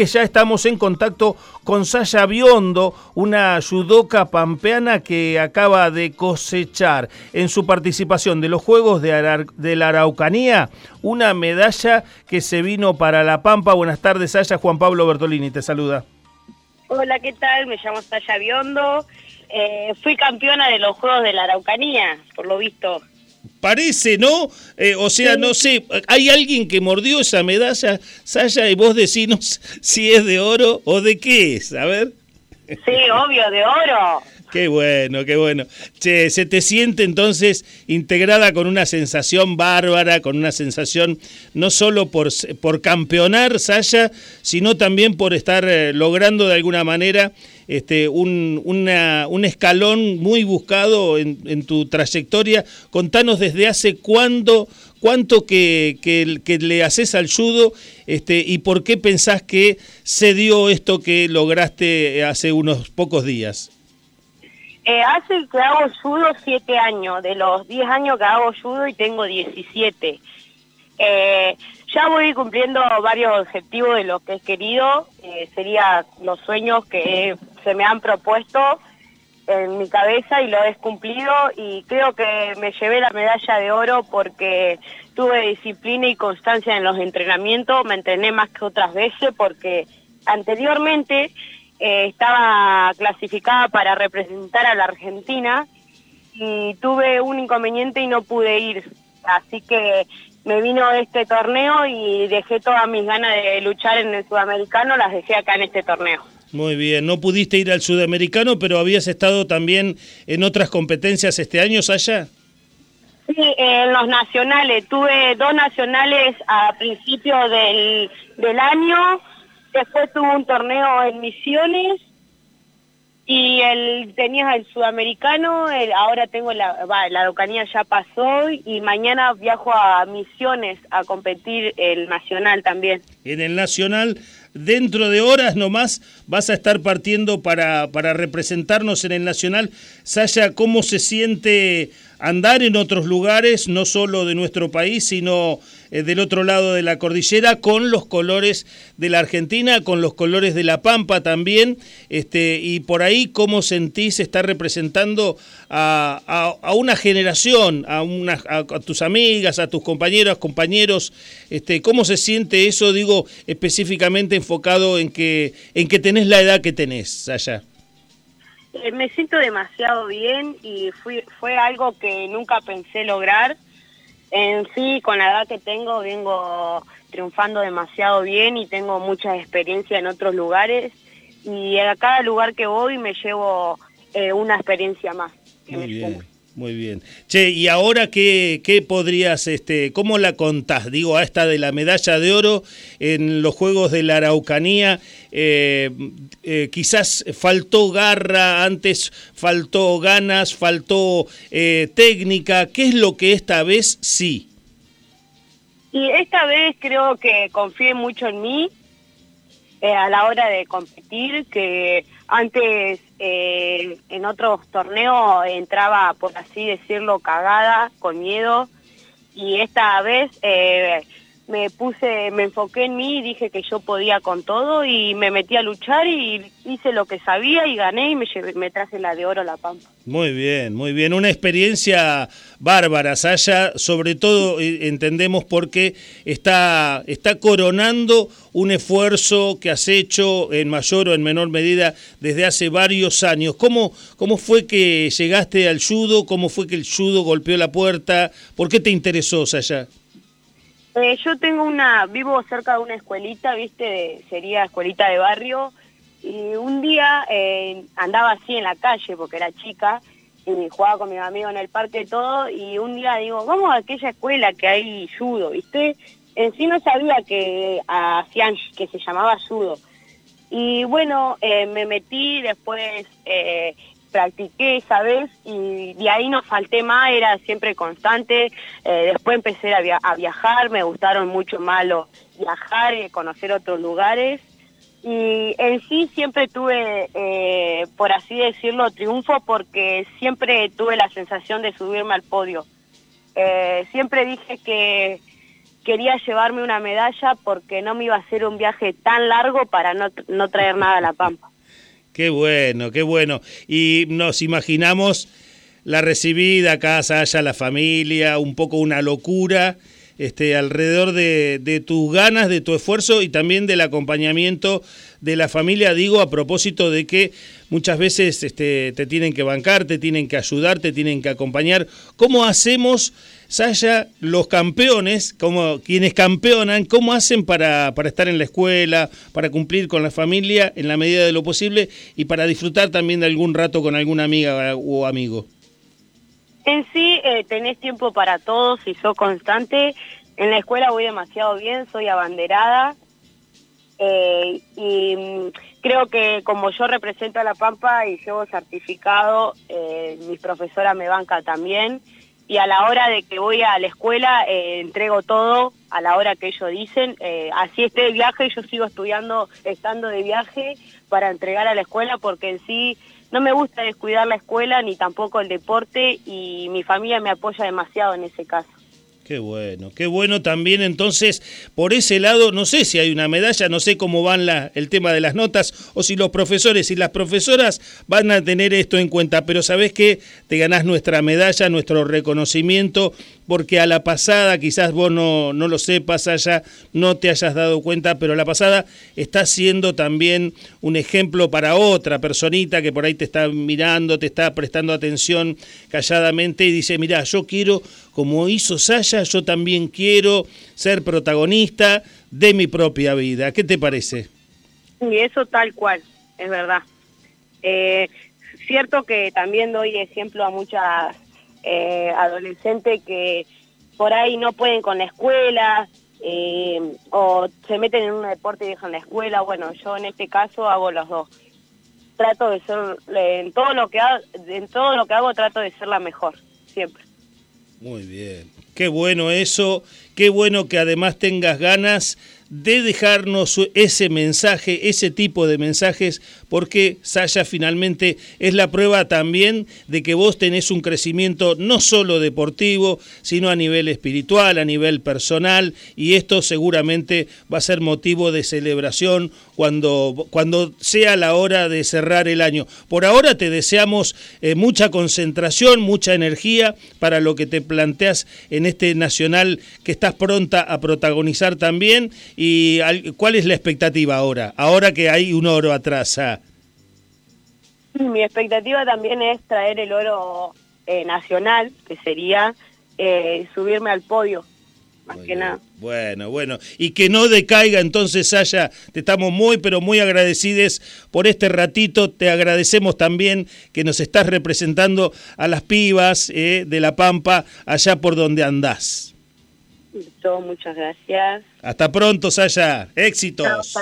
Ya estamos en contacto con Saya Biondo, una judoka pampeana que acaba de cosechar en su participación de los Juegos de, la Araucanía una medalla que se vino para La Pampa. Buenas tardes, Saya. Juan Pablo Bertolini te saluda. Hola, ¿qué tal? Me llamo Saya Biondo. Eh, fui campeona de los Juegos de la Araucanía, por lo visto. Parece, ¿no? Eh, o sea, no sé, hay alguien que mordió esa medalla, Saya, y vos decinos si es de oro o de qué es, a ver. Sí, obvio, de oro. Qué bueno, qué bueno. Che, se te siente entonces integrada con una sensación bárbara, con una sensación no solo por, por campeonar, Saya, sino también por estar eh, logrando de alguna manera este, un, un escalón muy buscado en, tu trayectoria. Contanos desde hace cuándo, cuánto que, que, le haces al judo este, y por qué pensás que se dio esto que lograste hace unos pocos días. Eh, hace que hago judo siete años, de los diez años que hago judo y tengo 17. Eh, ya voy cumpliendo varios objetivos de lo que he querido, eh, serían los sueños que se me han propuesto en mi cabeza y lo he cumplido. Y creo que me llevé la medalla de oro porque tuve disciplina y constancia en los entrenamientos, me entrené más que otras veces porque anteriormente eh, estaba clasificada para representar a la Argentina y tuve un inconveniente y no pude ir. Así que me vino este torneo y dejé todas mis ganas de luchar en el sudamericano, las dejé acá en este torneo. Muy bien, no pudiste ir al sudamericano, pero habías estado también en otras competencias este año, allá. Sí, en los nacionales. Tuve dos nacionales a principios del, del año Después tuvo un torneo en Misiones y el tenías el sudamericano, ahora tengo la, la Araucanía ya pasó y mañana viajo a Misiones a competir el nacional también. En el nacional, dentro de horas nomás, vas a estar partiendo para, para representarnos en el nacional. Saya, ¿cómo se siente andar en otros lugares, no solo de nuestro país, sino eh, del otro lado de la cordillera, con los colores de la Argentina, con los colores de la Pampa también, este, y por ahí cómo sentís estar representando a, a, una generación, a, una, a, tus amigas, a tus compañeras, compañeros, este, cómo se siente eso, digo, específicamente enfocado en que, en que tenés la edad que tenés allá. Eh, me siento demasiado bien y fui, fue algo que nunca pensé lograr. En sí, con la edad que tengo, vengo triunfando demasiado bien y tengo mucha experiencia en otros lugares. Y a cada lugar que voy me llevo eh, una experiencia más. Muy bien. Muy bien. Che, ¿y ahora qué, qué podrías, este, cómo la contás? Digo, a esta de la medalla de oro en los Juegos de la Araucanía, eh, eh, quizás faltó garra, antes faltó ganas, faltó eh, técnica. ¿Qué es lo que esta vez sí? Y esta vez creo que confié mucho en mí a la hora de competir, que antes eh, en otros torneos entraba, por así decirlo, cagada, con miedo, y esta vez eh, me puse, me enfoqué en mí, dije que yo podía con todo y me metí a luchar y hice lo que sabía y gané y me, me traje la de oro a la pampa. Muy bien, muy bien. Una experiencia bárbara, Saya, sobre todo eh, entendemos porque está, está coronando un esfuerzo que has hecho en mayor o en menor medida desde hace varios años. ¿Cómo, cómo fue que llegaste al judo? ¿Cómo fue que el judo golpeó la puerta? ¿Por qué te interesó, Saya? Eh, yo tengo una, vivo cerca de una escuelita, viste, sería escuelita de barrio, y un día eh, andaba así en la calle porque era chica, y jugaba con mis amigos en el parque todo, y un día digo, vamos a aquella escuela que hay judo, viste, en sí no sabía que hacían, que se llamaba judo. Y bueno, eh, me metí, después practiqué esa vez y de ahí no falté más, era siempre constante. Eh, después empecé a, viajar, me gustaron mucho más viajar y conocer otros lugares. Y en sí siempre tuve, eh, por así decirlo, triunfo porque siempre tuve la sensación de subirme al podio. Eh, siempre dije que, quería llevarme una medalla porque no me iba a hacer un viaje tan largo para no, no traer nada a La Pampa. Qué bueno, qué bueno. Y nos imaginamos la recibida acá, Saya, la familia, un poco una locura este, alrededor de, de, tus ganas, de tu esfuerzo y también del acompañamiento de la familia, digo, a propósito de que muchas veces este, te tienen que bancar, te tienen que ayudar, te tienen que acompañar. ¿Cómo hacemos, Saya, los campeones, como quienes campeonan, cómo hacen para, para estar en la escuela, para cumplir con la familia en la medida de lo posible y para disfrutar también de algún rato con alguna amiga o amigo? En sí, eh, tenés tiempo para todos y sos constante. En la escuela voy demasiado bien, soy abanderada. Eh, y mm, creo que como yo represento a La Pampa y llevo certificado, eh, mi profesora me banca también. Y a la hora de que voy a la escuela, eh, entrego todo a la hora que ellos dicen. Así esté de viaje, yo sigo estudiando, estando de viaje para entregar a la escuela, porque en sí no me gusta descuidar la escuela ni tampoco el deporte y mi familia me apoya demasiado en ese caso. Qué bueno, qué bueno también entonces por ese lado, no sé si hay una medalla, no sé cómo van la, el tema de las notas o si los profesores y las profesoras van a tener esto en cuenta, pero sabes que te ganás nuestra medalla, nuestro reconocimiento, porque a la pasada, quizás vos no, lo sepas allá, no te hayas dado cuenta, pero la pasada está siendo también un ejemplo para otra personita que por ahí te está mirando, te está prestando atención calladamente y dice, mira, yo quiero, como hizo Saya, yo también quiero ser protagonista de mi propia vida. ¿Qué te parece? Y eso tal cual, es verdad. Eh, cierto que también doy ejemplo a muchas eh, adolescentes que por ahí no pueden con la escuela eh, o se meten en un deporte y dejan la escuela. Bueno, yo en este caso hago los dos. Trato de ser, en todo lo que hago, en todo lo que hago trato de ser la mejor, siempre. Muy bien. Qué bueno eso, qué bueno que además tengas ganas de dejarnos ese mensaje, ese tipo de mensajes, porque Saya finalmente es la prueba también de que vos tenés un crecimiento no solo deportivo, sino a nivel espiritual, a nivel personal, y esto seguramente va a ser motivo de celebración cuando, cuando sea la hora de cerrar el año. Por ahora te deseamos eh, mucha concentración, mucha energía para lo que te planteas en este nacional que estás pronta a protagonizar también ¿Y cuál es la expectativa ahora? Ahora que hay un oro atrás. Ah. Mi expectativa también es traer el oro eh, nacional, que sería eh, subirme al podio, más que nada. Bueno, bueno. Y que no decaiga entonces, Saya. Te estamos muy, pero muy agradecidos por este ratito. Te agradecemos también que nos estás representando a las pibas eh, de La Pampa allá por donde andás muchas gracias. Hasta pronto, Saya. Éxitos.